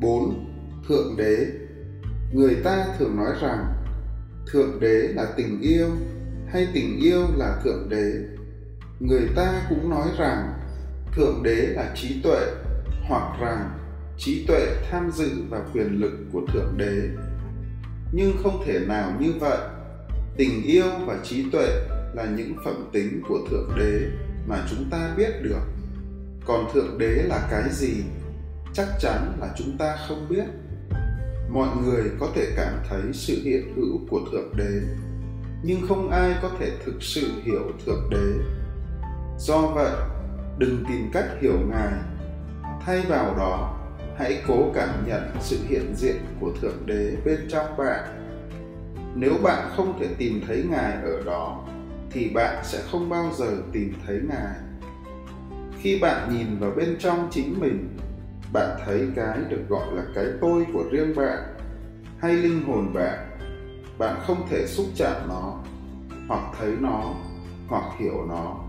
4. Thượng đế Người ta thường nói rằng, Thượng đế là tình yêu hay tình yêu là Thượng đế. Người ta cũng nói rằng, Thượng đế là trí tuệ hoặc rằng trí tuệ tham dự vào quyền lực của Thượng đế. Nhưng không thể nào như vậy. Tình yêu và trí tuệ là những phẩm tính của Thượng đế mà chúng ta biết được. Còn Thượng đế là cái gì? Chắc chắn là chúng ta không biết. Mọi người có thể cảm thấy sự hiện hữu của thượng đế, nhưng không ai có thể thực sự hiểu thượng đế. Do vậy, đừng tìm cách hiểu ngài. Thay vào đó, hãy cố cảm nhận sự hiện diện của thượng đế bên trong bạn. Nếu bạn không thể tìm thấy ngài ở đó, thì bạn sẽ không bao giờ tìm thấy ngài. Khi bạn nhìn vào bên trong chính mình bạn thấy cái được gọi là cái tôi của riêng bạn hay linh hồn bạn? Bạn không thể xúc chạm nó hoặc thấy nó hoặc hiểu nó,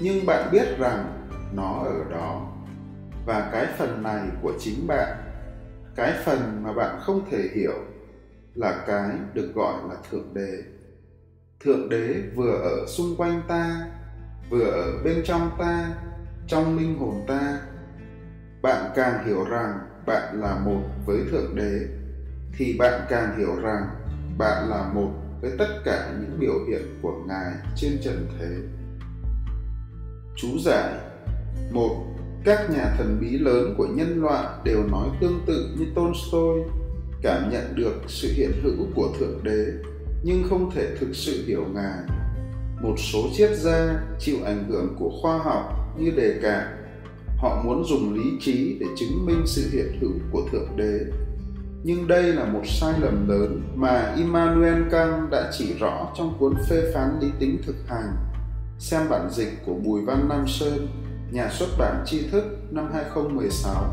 nhưng bạn biết rằng nó ở đó. Và cái phần này của chính bạn, cái phần mà bạn không thể hiểu là cái được gọi là thượng đế. Thượng đế vừa ở xung quanh ta, vừa ở bên trong ta, trong linh hồn ta bạn càng hiểu rằng bạn là một với thượng đế, thì bạn càng hiểu rằng bạn là một với tất cả những biểu hiện của ngài trên trần thế. Chú giải, một, các nhà thần bí lớn của nhân loại đều nói tương tự như tolstoy, cảm nhận được sự hiện hữu của thượng đế, nhưng không thể thực sự hiểu ngài. Một số triết gia chịu ảnh hưởng của khoa học như đề cạp họ muốn dùng lý trí để chứng minh sự hiện hữu của thượng đế nhưng đây là một sai lầm lớn mà Immanuel Kant đã chỉ rõ trong cuốn phê phán lý tính thực hành xem bản dịch của Bùi Văn Nam Sơn, nhà xuất bản tri thức năm 2016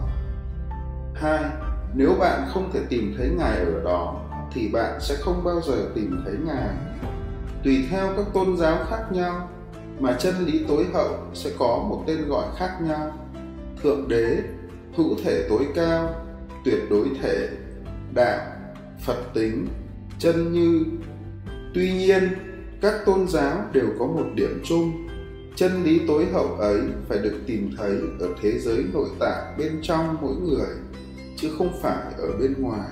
2. Nếu bạn không thể tìm thấy Ngài ở đó, thì bạn sẽ không bao giờ tìm thấy Ngài. Tùy theo các tôn giáo khác nhau, mà chân lý tối hậu sẽ có một tên gọi khác nhau thượng đế, hữu thể tối cao, tuyệt đối thể, đạo, phật tính, chân như. Tuy nhiên, các tôn giáo đều có một điểm chung. Chân lý tối hậu ấy phải được tìm thấy ở thế giới nội tại bên trong mỗi người, chứ không phải ở bên ngoài.